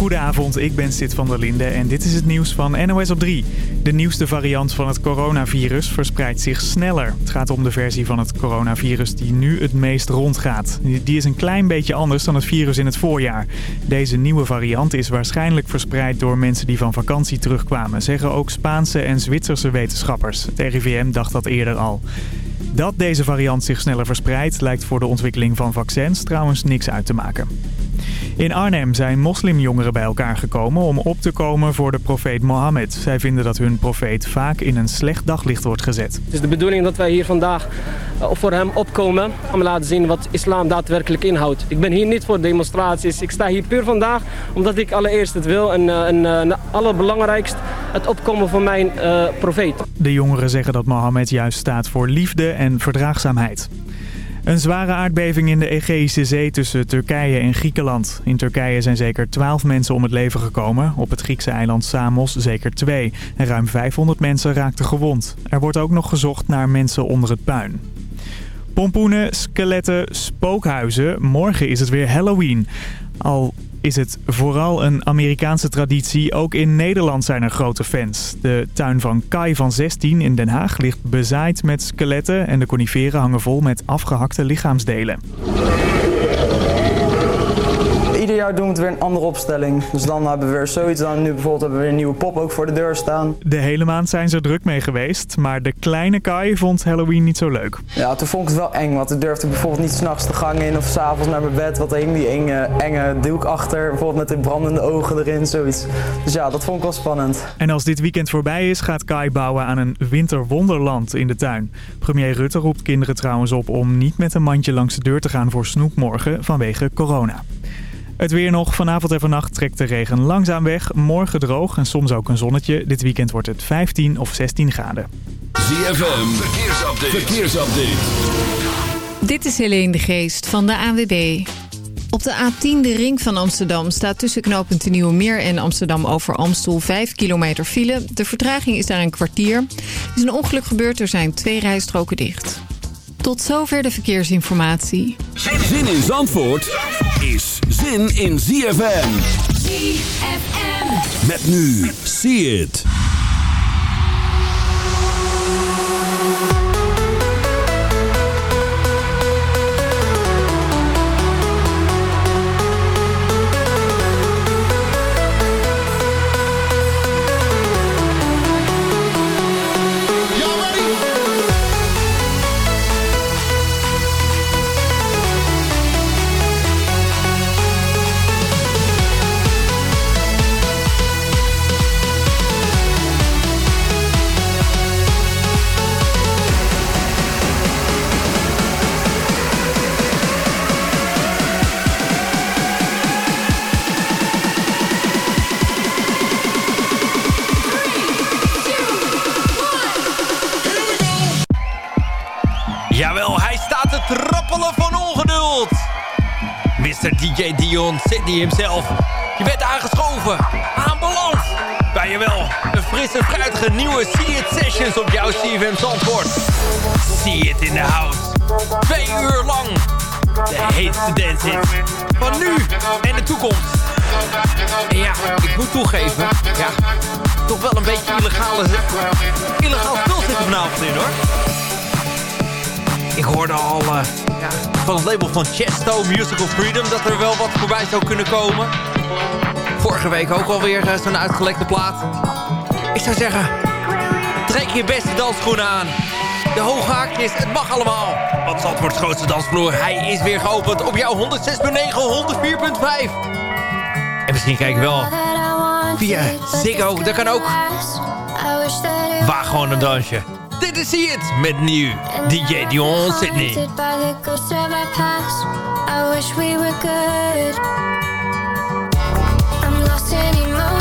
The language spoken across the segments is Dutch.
Goedenavond, ik ben Sid van der Linde en dit is het nieuws van NOS op 3. De nieuwste variant van het coronavirus verspreidt zich sneller. Het gaat om de versie van het coronavirus die nu het meest rondgaat. Die is een klein beetje anders dan het virus in het voorjaar. Deze nieuwe variant is waarschijnlijk verspreid door mensen die van vakantie terugkwamen... zeggen ook Spaanse en Zwitserse wetenschappers. Het RIVM dacht dat eerder al. Dat deze variant zich sneller verspreidt lijkt voor de ontwikkeling van vaccins trouwens niks uit te maken. In Arnhem zijn moslimjongeren bij elkaar gekomen om op te komen voor de profeet Mohammed. Zij vinden dat hun profeet vaak in een slecht daglicht wordt gezet. Het is de bedoeling dat wij hier vandaag eh, voor hem opkomen om laten zien wat islam daadwerkelijk inhoudt. Ik ben hier niet voor demonstraties. Ik sta hier puur vandaag omdat ik allereerst het wil en, eh, en, en eh, allerbelangrijkst het opkomen van mijn uh, profeet. De jongeren zeggen dat Mohammed juist staat voor liefde en verdraagzaamheid. Een zware aardbeving in de Egeïsche Zee tussen Turkije en Griekenland. In Turkije zijn zeker 12 mensen om het leven gekomen. Op het Griekse eiland Samos zeker twee. En ruim 500 mensen raakten gewond. Er wordt ook nog gezocht naar mensen onder het puin. Pompoenen, skeletten, spookhuizen. Morgen is het weer Halloween. Al is het vooral een Amerikaanse traditie. Ook in Nederland zijn er grote fans. De tuin van Kai van 16 in Den Haag ligt bezaaid met skeletten... en de coniferen hangen vol met afgehakte lichaamsdelen jaar doen we het weer een andere opstelling. Dus dan hebben we weer zoiets. Dan nu bijvoorbeeld hebben we weer een nieuwe pop ook voor de deur staan. De hele maand zijn ze druk mee geweest. Maar de kleine Kai vond Halloween niet zo leuk. Ja, toen vond ik het wel eng. Want ik durfde bijvoorbeeld niet s'nachts de gang in of s'avonds naar mijn bed. Want er hing die enge, enge doek achter. Bijvoorbeeld met de brandende ogen erin, zoiets. Dus ja, dat vond ik wel spannend. En als dit weekend voorbij is, gaat Kai bouwen aan een winterwonderland in de tuin. Premier Rutte roept kinderen trouwens op om niet met een mandje langs de deur te gaan voor snoep morgen vanwege corona. Het weer nog. Vanavond en vannacht trekt de regen langzaam weg. Morgen droog en soms ook een zonnetje. Dit weekend wordt het 15 of 16 graden. ZFM, verkeersupdate. verkeersupdate. Dit is Helene de Geest van de ANWB. Op de A10, de ring van Amsterdam, staat tussen knooppunt de Nieuwe Meer en Amsterdam over Amstel 5 kilometer file. De vertraging is daar een kwartier. Er is een ongeluk gebeurd, er zijn twee rijstroken dicht. Tot zover de verkeersinformatie. Zin in Zandvoort is zin in ZFM. ZFM. Met nu, see it. Dion, Sydney himself. Je bent aangeschoven, aanbeland. Bij je wel een frisse, fruitige nieuwe See It Sessions op jouw CFM Zandvoort. See It in the house. Twee uur lang. De heetste dance. Van nu en de toekomst. En ja, ik moet toegeven. Ja, toch wel een beetje illegale, illegaal stilzitten vanavond in hoor. Ik hoorde al... Uh, ja, van het label van Chesto, Musical Freedom, dat er wel wat voorbij zou kunnen komen. Vorige week ook alweer uh, zo'n uitgelekte plaat. Ik zou zeggen, trek je beste dansschoenen aan. De hoge haakjes, het mag allemaal. Want Zandvoorts grootste dansvloer, hij is weer geopend op jouw 106.9, 104.5. En misschien kijk je wel via Ziggo, dat kan ook. Waag gewoon een dansje. Dit is See It met nieuw DJ Dion Sydney. I wish we were good. I'm lost emotion,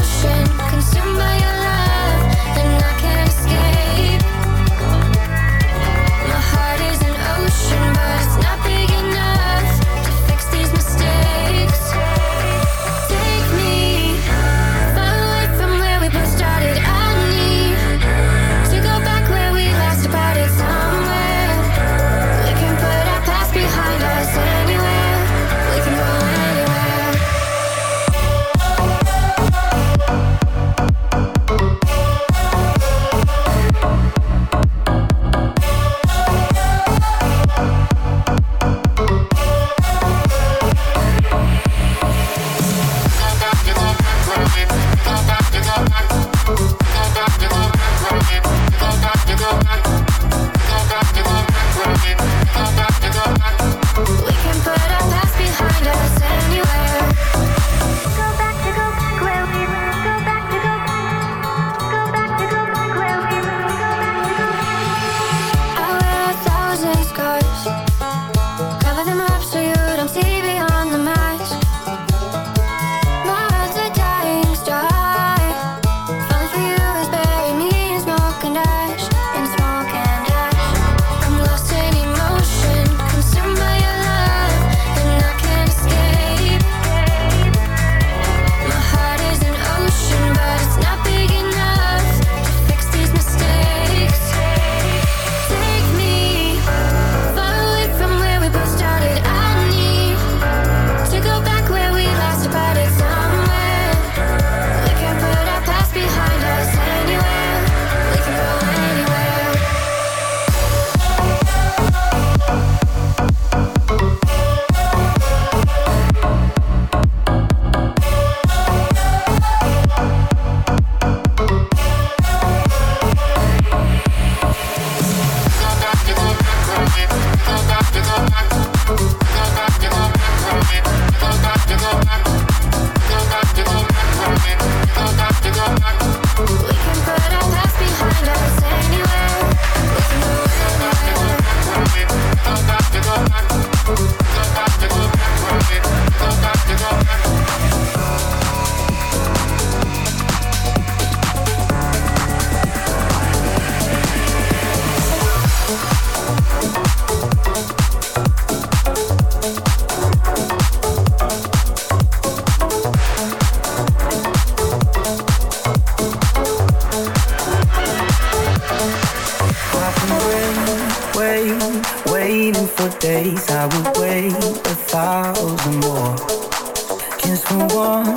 For one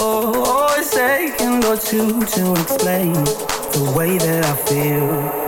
or a second or two to explain the way that I feel.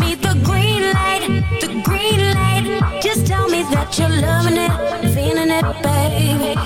the green light, the green light. Just tell me that you're loving it, feeling it, baby.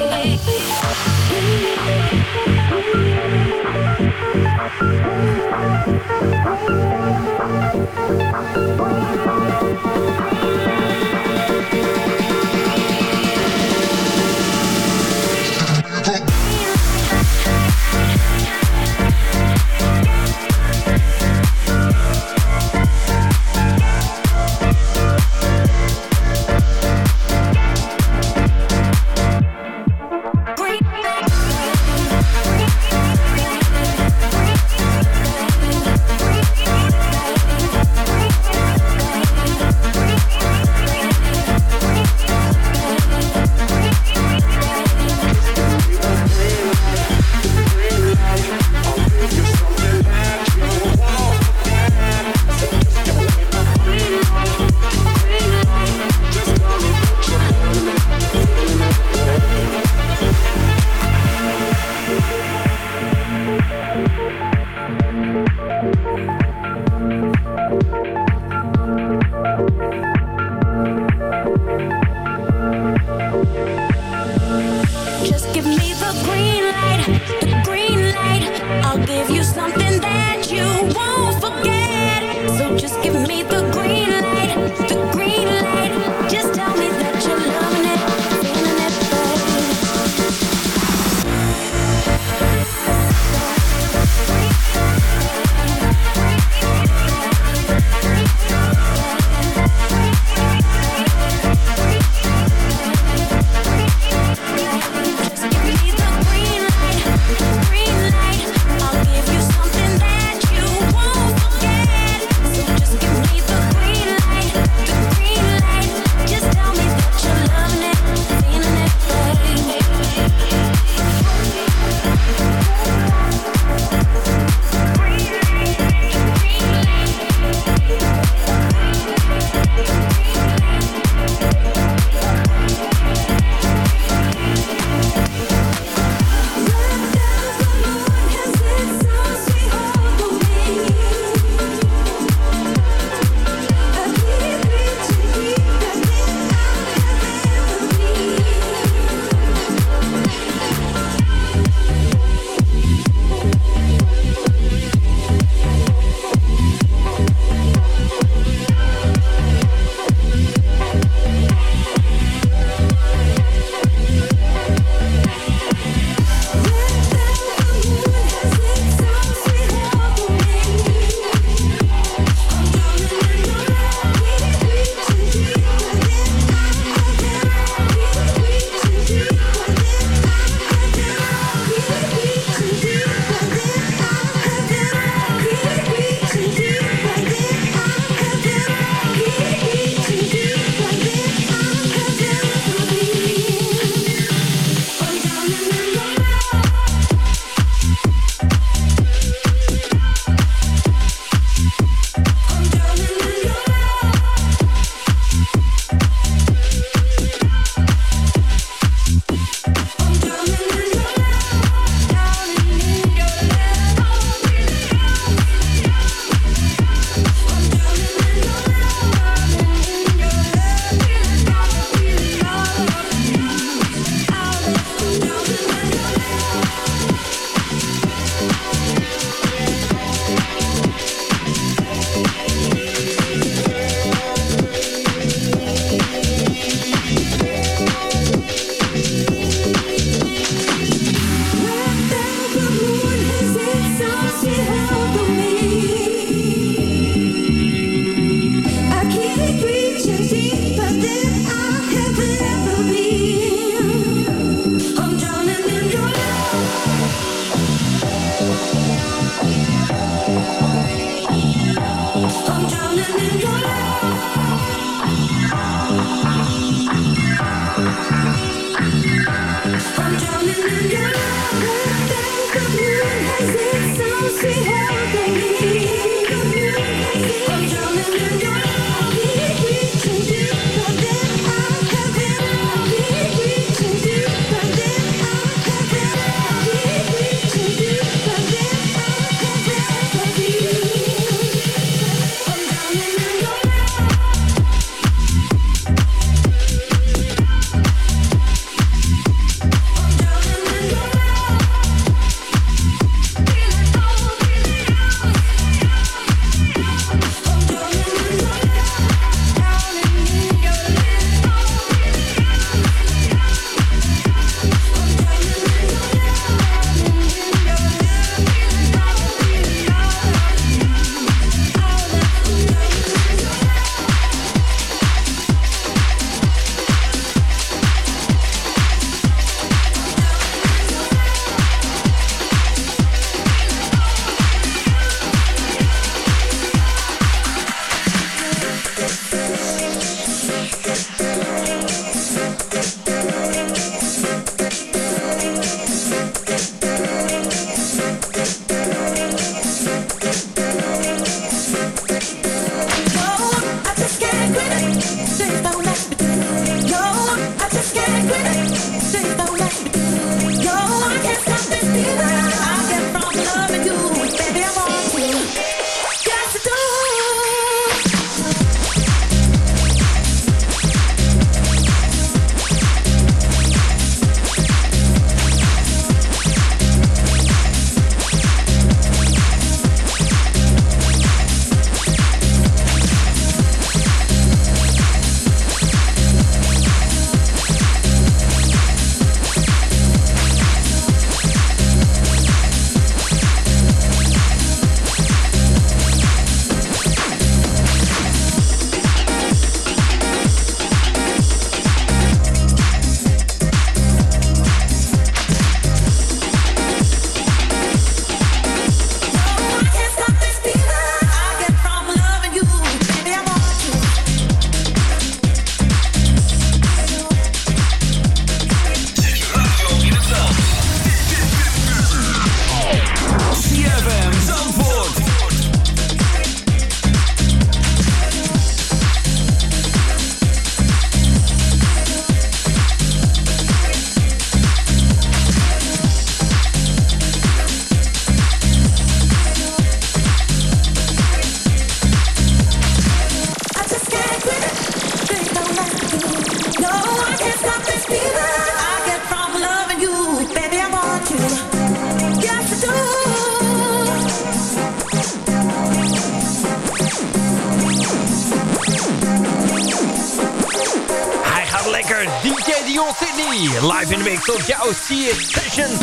Live in de mix op jouw See It Sessions.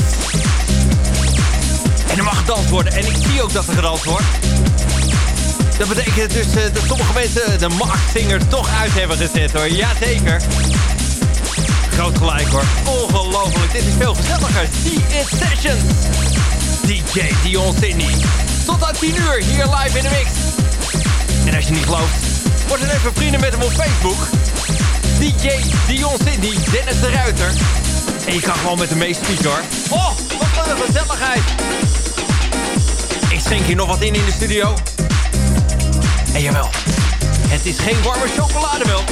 En er mag gedanst worden. En ik zie ook dat er gedanst wordt. Dat betekent dus uh, dat sommige mensen de marktzinger toch uit hebben gezet hoor. Jazeker. Groot gelijk hoor. Ongelooflijk. Dit is veel gezelliger. See It Sessions. DJ Dion Sydney. Tot aan 10 uur hier live in de mix. En als je niet gelooft, word dan even vrienden met hem op Facebook. DJ Dion Sydney, Dennis de Ruiter. En je kan gewoon met hem meespieken hoor. Oh, wat een gezelligheid. Ik schenk hier nog wat in in de studio. En jawel, het is geen warme chocolademelk.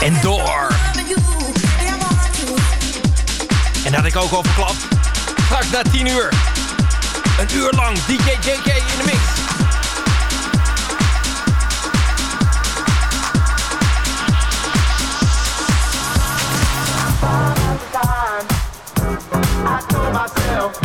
En door. En dat ik ook al verklap. Straks na 10 uur. Een uur lang DJ JK in de mix. yourself.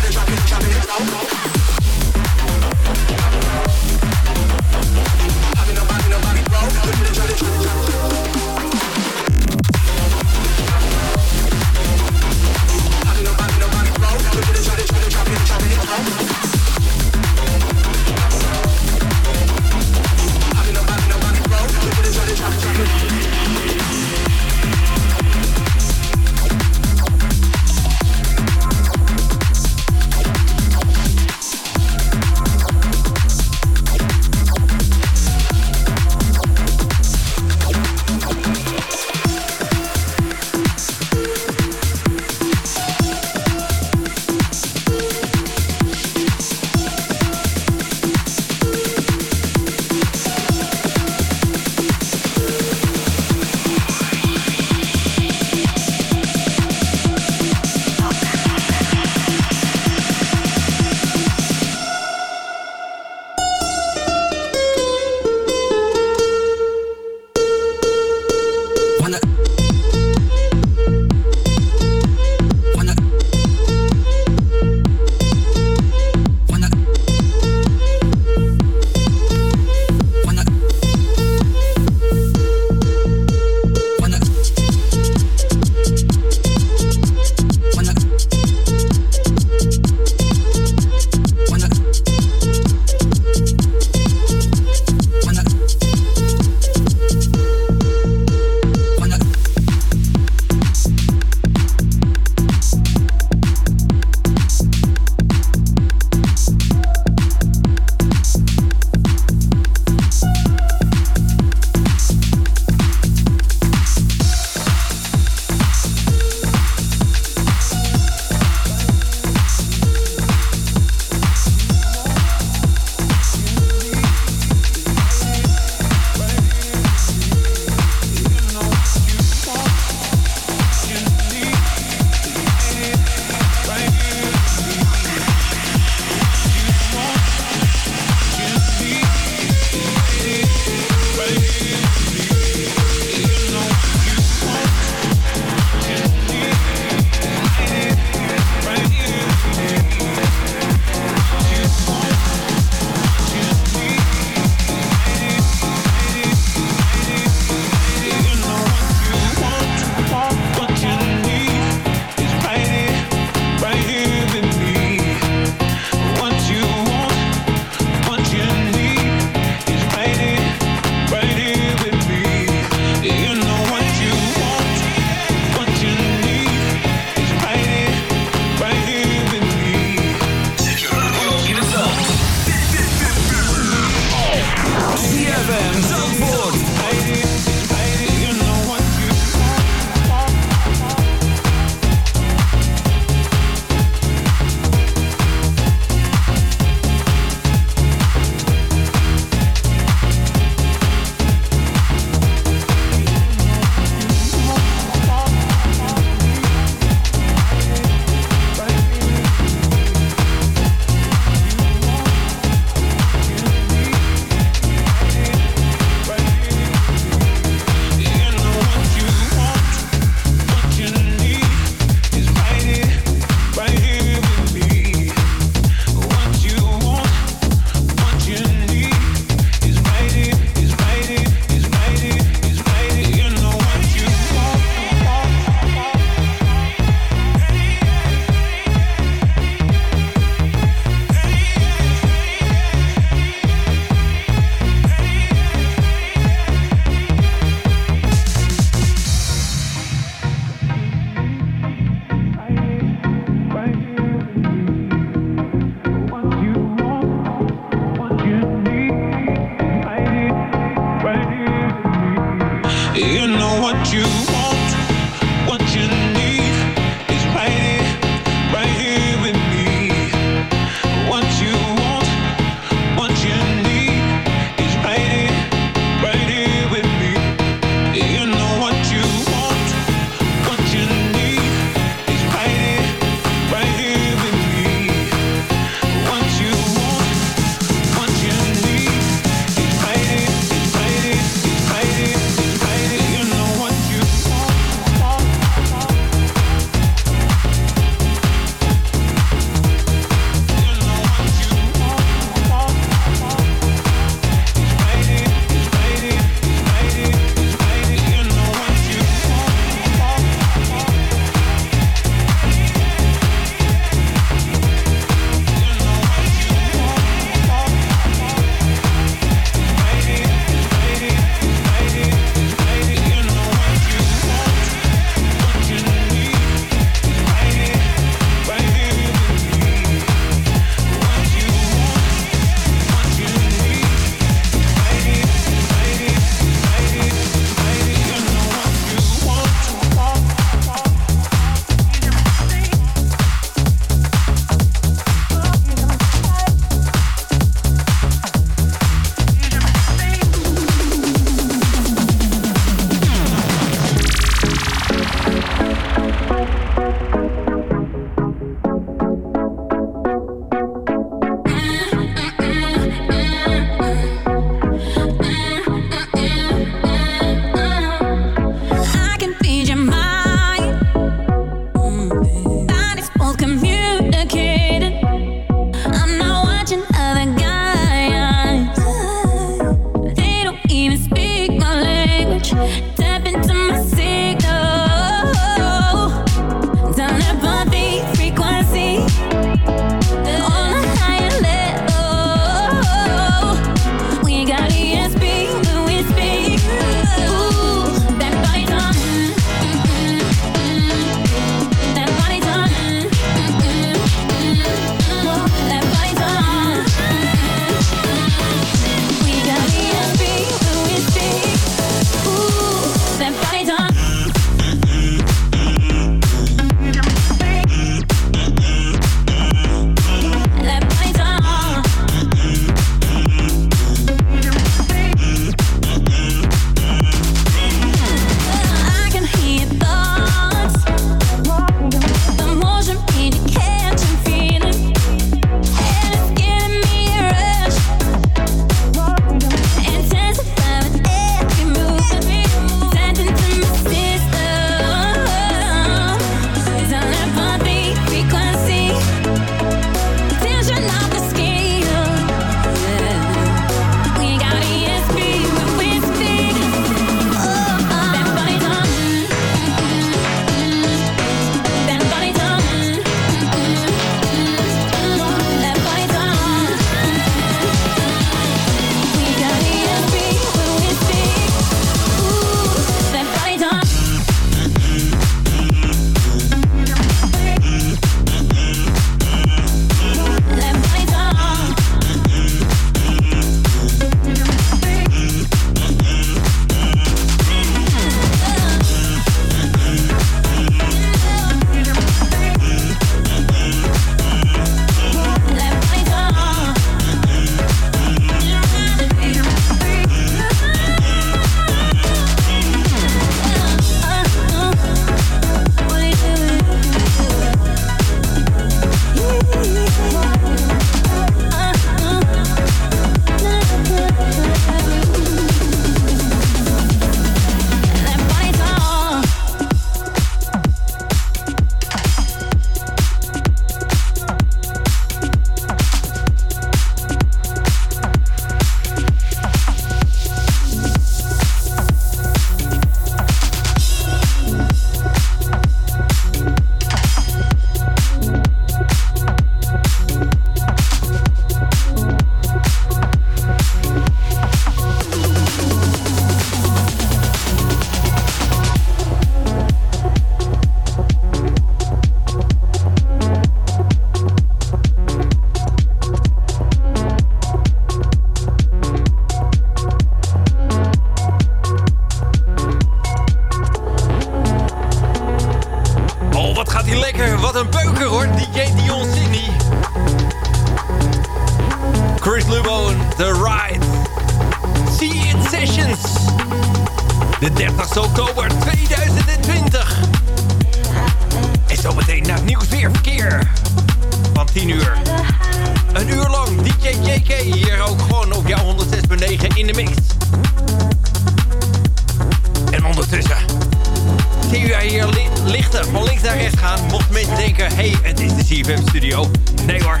Van links naar rechts gaan. Mocht mensen denken, hey, het is de CFM studio. Nee hoor,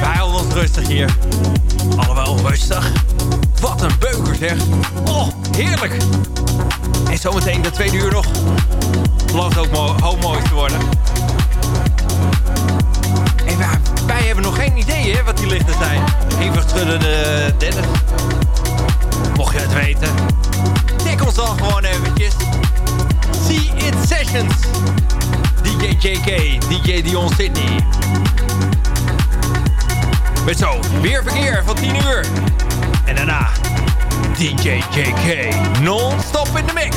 wij houden ons rustig hier. Allemaal rustig. Wat een beuker zeg. Oh, heerlijk. En zometeen de tweede uur nog. Belooft ook mo hoop moois te worden. En wij, hebben nog geen idee hè, wat die lichten zijn. Even schudden de Dennis. Mocht je het weten. Tik ons dan gewoon eventjes. See It Sessions. DJ JK, DJ Dion Sydney. Met zo, weer verkeer van 10 uur. En daarna DJ JK, non-stop in de mix.